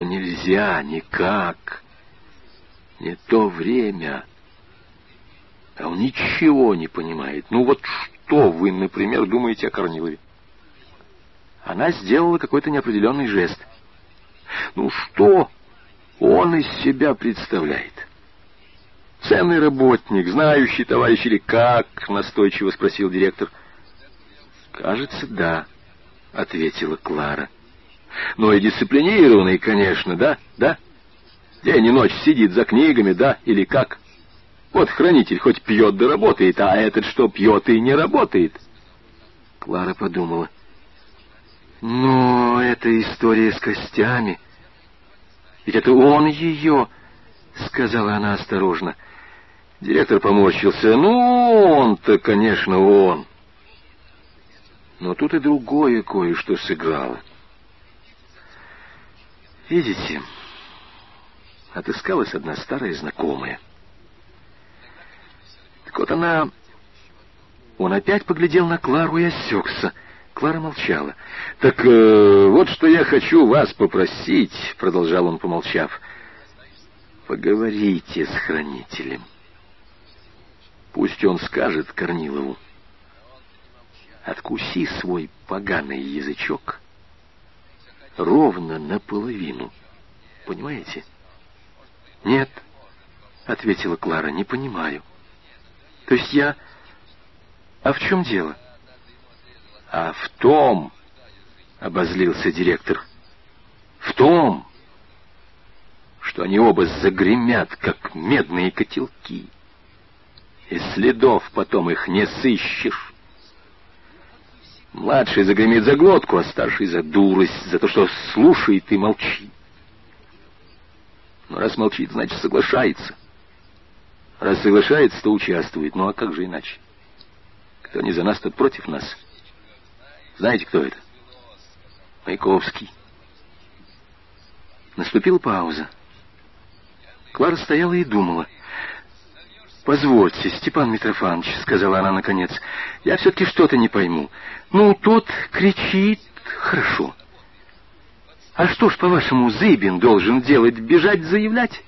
Нельзя никак. Не то время. А он ничего не понимает. Ну вот что вы, например, думаете о Корнилове? Она сделала какой-то неопределенный жест. Ну что он из себя представляет? Ценный работник, знающий товарищ или как? Настойчиво спросил директор. Кажется, да, ответила Клара. Но и дисциплинированный, конечно, да, да? День и ночь сидит за книгами, да, или как? Вот хранитель хоть пьет да работает, а этот что, пьет и не работает? Клара подумала. Но это история с костями. Ведь это он ее, сказала она осторожно. Директор поморщился. Ну, он-то, конечно, он. Но тут и другое кое-что сыграло. Видите, отыскалась одна старая знакомая. Так вот она... Он опять поглядел на Клару и осекся. Клара молчала. «Так э, вот что я хочу вас попросить», — продолжал он, помолчав. «Поговорите с хранителем. Пусть он скажет Корнилову. Откуси свой поганый язычок» ровно наполовину. Понимаете? Нет, ответила Клара, не понимаю. То есть я... А в чем дело? А в том, обозлился директор, в том, что они оба загремят, как медные котелки. И следов потом их не сыщешь. Младший загремит за глотку, а старший за дурость, за то, что слушает и молчит. Но раз молчит, значит соглашается. Раз соглашается, то участвует. Ну а как же иначе? Кто не за нас, тот против нас. Знаете, кто это? Маяковский. Наступила пауза. Клара стояла и думала. «Позвольте, Степан Митрофанович», — сказала она наконец, — «я все-таки что-то не пойму. Ну, тот кричит, хорошо. А что ж, по-вашему, Зыбин должен делать, бежать заявлять?»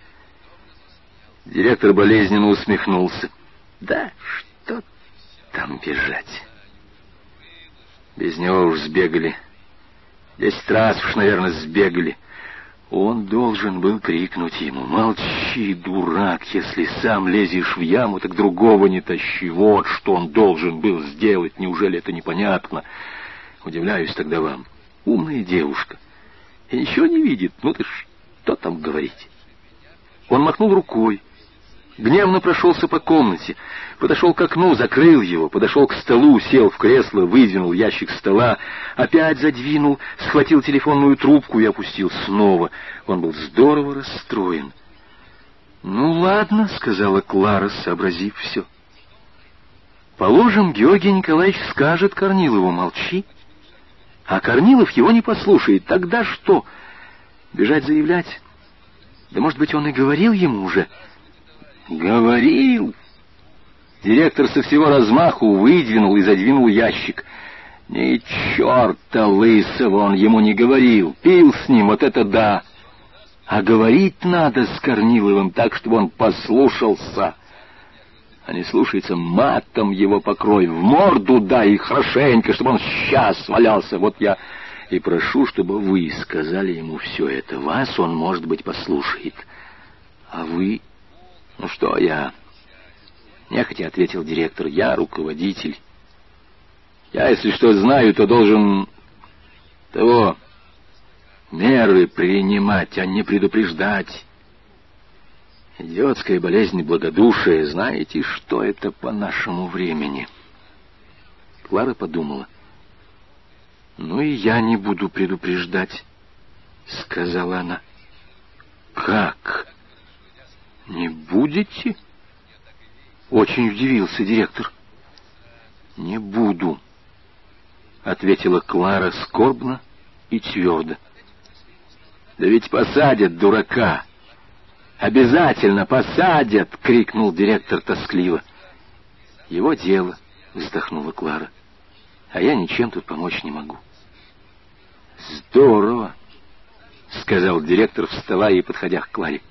Директор болезненно усмехнулся. «Да что там бежать?» Без него уж сбегали. Десять раз уж, наверное, сбегали. Он должен был крикнуть ему, «Молчи, дурак, если сам лезешь в яму, так другого не тащи. Вот что он должен был сделать, неужели это непонятно?» Удивляюсь тогда вам. Умная девушка. И ничего не видит, ну ты что там говорить? Он махнул рукой, Гневно прошелся по комнате, подошел к окну, закрыл его, подошел к столу, сел в кресло, выдвинул ящик стола, опять задвинул, схватил телефонную трубку и опустил снова. Он был здорово расстроен. «Ну ладно», — сказала Клара, сообразив все. «Положим, Георгий Николаевич скажет Корнилову, молчи. А Корнилов его не послушает. Тогда что? Бежать заявлять? Да, может быть, он и говорил ему уже...» «Говорил!» Директор со всего размаху выдвинул и задвинул ящик. «Ни черта лысого он ему не говорил. Пил с ним, вот это да! А говорить надо с Корниловым так, чтобы он послушался. А не слушается, матом его покрой, в морду дай хорошенько, чтобы он сейчас валялся. Вот я и прошу, чтобы вы сказали ему все это. Вас он, может быть, послушает. А вы «Ну что я?» Нехотя ответил директор. «Я руководитель. Я, если что знаю, то должен того меры принимать, а не предупреждать. Идиотская болезнь благодушия. Знаете, что это по нашему времени?» Клара подумала. «Ну и я не буду предупреждать», — сказала она. «Как?» «Не будете?» Очень удивился директор. «Не буду», — ответила Клара скорбно и твердо. «Да ведь посадят дурака! Обязательно посадят!» — крикнул директор тоскливо. «Его дело», — вздохнула Клара. «А я ничем тут помочь не могу». «Здорово! — сказал директор, вставая и подходя к Кларе.